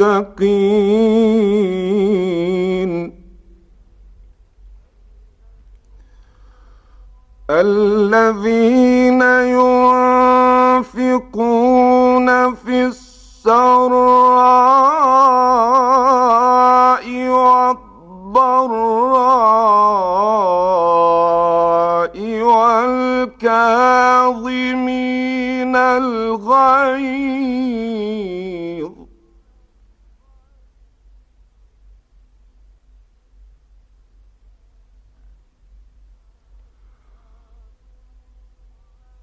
المتقين. الذين ينفقون في السراء والضراء والكاظمين الغيظ.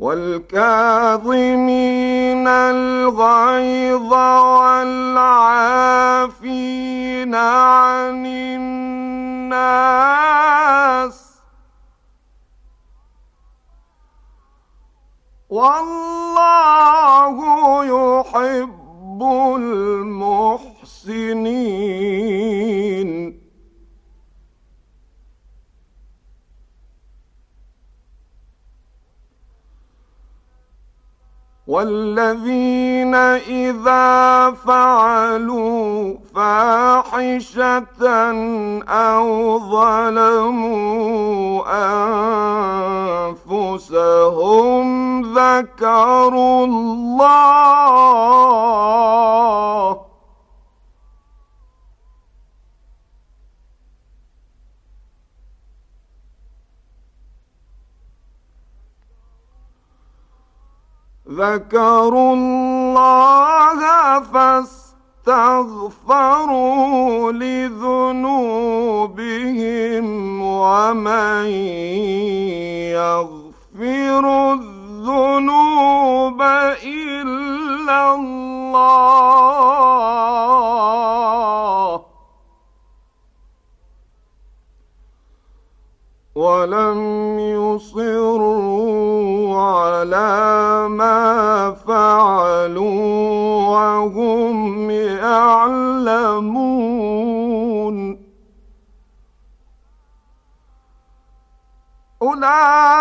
والكاظمين الغيظ والعافين عن الناس والله يحب والذين إذا فعلوا فاحشة أو ظلموا أنفسهم ذكروا الله ذكروا الله فاستغفروا لذنوبهم ومن يغفر الذنوب إلا الله على ما فعلوا وهم يعلمون. أولئك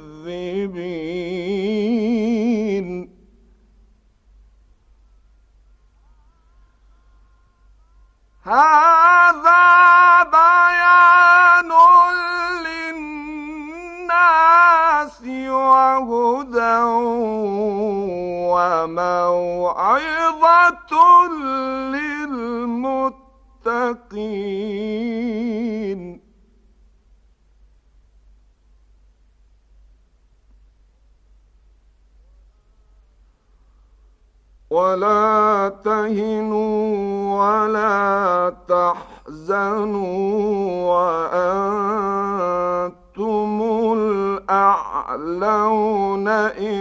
المكذبين هذا بيان للناس وهدى وموعظة للمتقين. ولا تهنوا ولا تحزنوا وأنتم الأعلون إن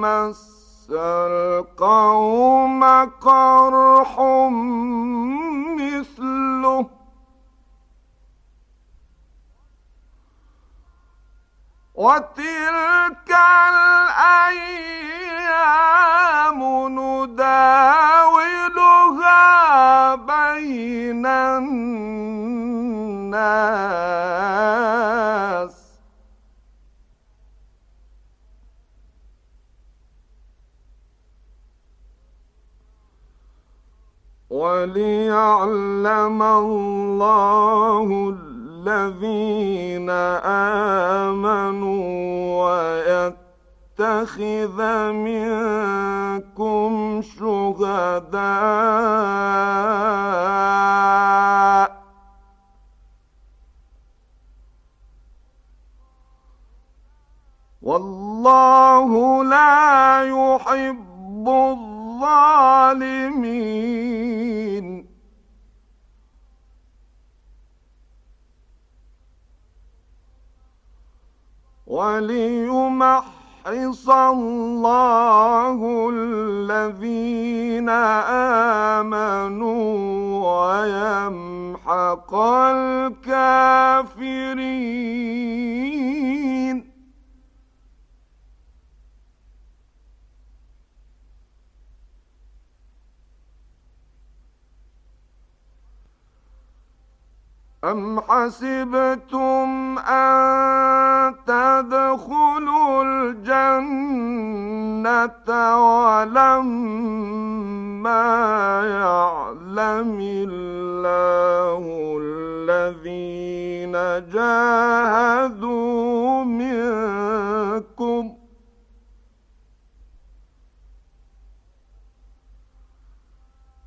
مَسَّ الْقَوْمَ قَرْحٌ مِثْلُهُ. وَتِلْكَ الْأَيَّامُ نُدَاوِلُهَا بَيْنَ الناس. وليعلم الله الذين آمنوا ويتخذ منكم شهداء. والله لا يحب الظالمين. وليمحص الله الذين آمنوا ويمحق الكافرين أم حسبتم أن تدخلوا الجنة ولما يعلم الله الذين جاهدوا منكم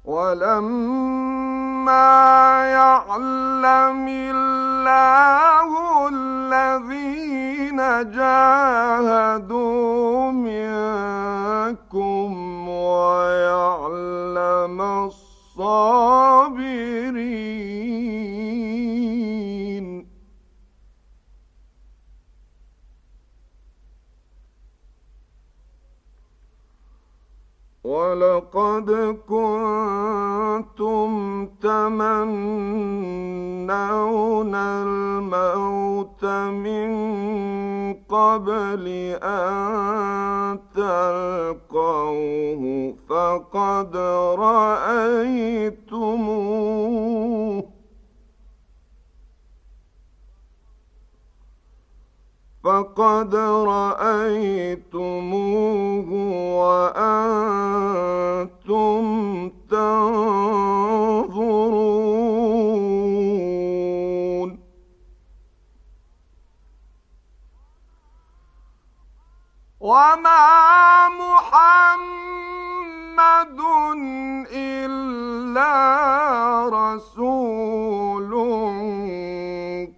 ولما يعلم الله الذين جاهدوا منكم ويعلم الصابرين؟ ولقد كنتم فقد رأيتموه وأنتم تنظرون. وما رسول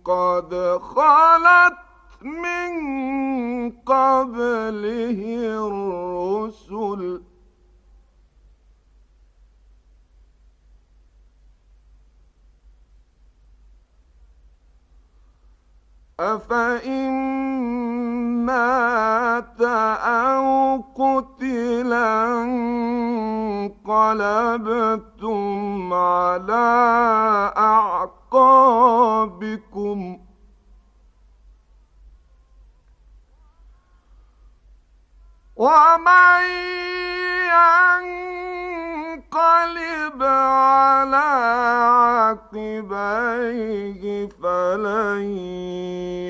قد خلت من قبله الرسل. أفإن مات أو قتلا انقلبتم على أعقابكم ۖ. ومن ينقلب على عقبيه فلن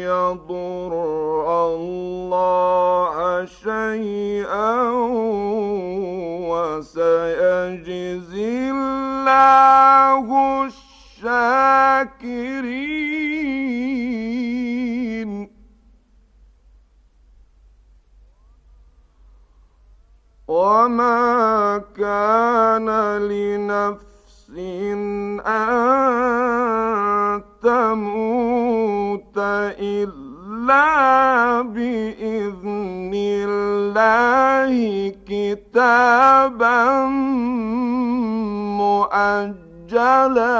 يضر الله شيئا. الشاكرين وما كان لنفس أن تموت إلا بإذن الله كتابا مؤجلا.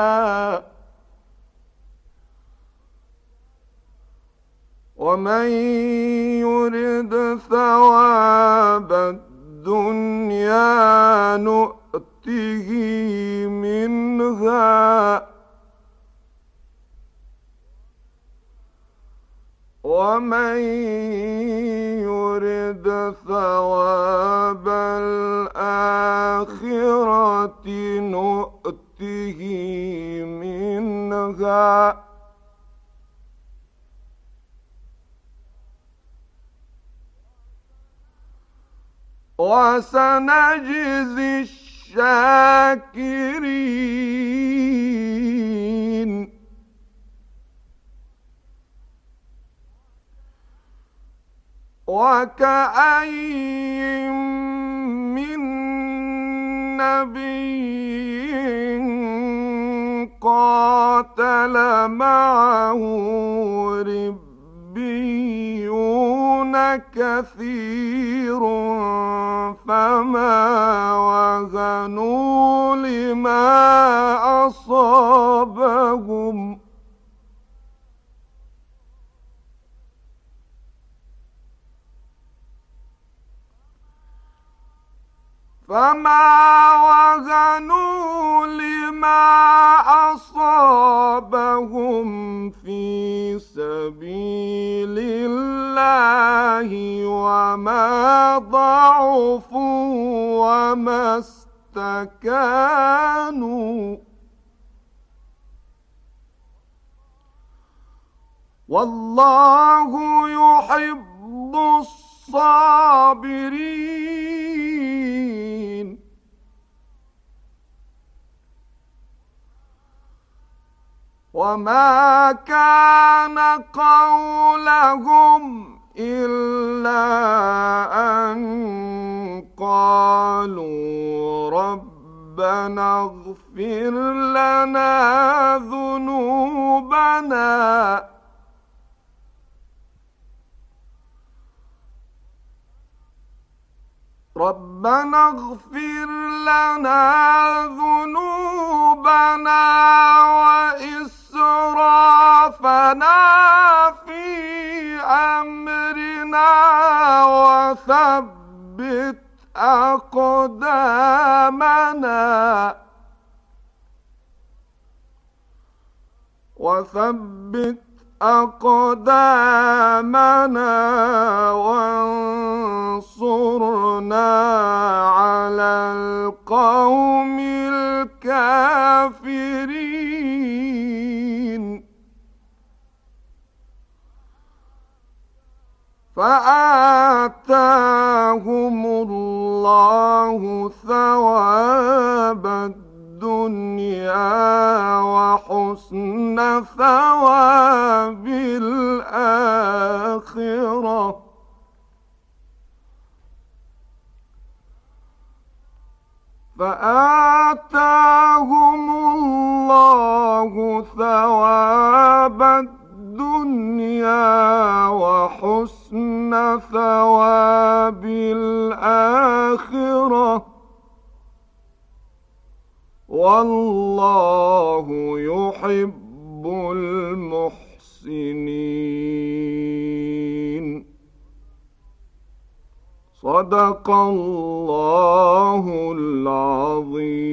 ومن يرد ثواب الدنيا نؤته منها. ومن يرد ثواب الآخرة نؤته منها. وسنجزي الشاكرين. وكأي من نبي قاتل معه كثير فما وهنوا لما أصابهم. فما وهنوا لما أصابهم في سبيل الله وما ضعفوا وما استكانوا. والله يحب الصابرين. وما كان قولهم إلا أن قالوا ربنا اغفر لنا ذنوبنا ربنا اغفر لنا ذنوبنا وإسرافنا في أمرنا وثبت أقدامنا. وثبت أقدامنا وانصرنا على القوم الكافرين. فآتاهم الله ثواب الدنيا وحسن ثواب الآخرة. فآتاهم الله ثواب الدنيا وحسن ثواب الآخرة. والله يحب المحسنين. صدق الله العظيم.